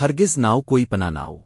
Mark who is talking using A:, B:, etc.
A: ہرگز ناؤ کوئی پنا ناؤ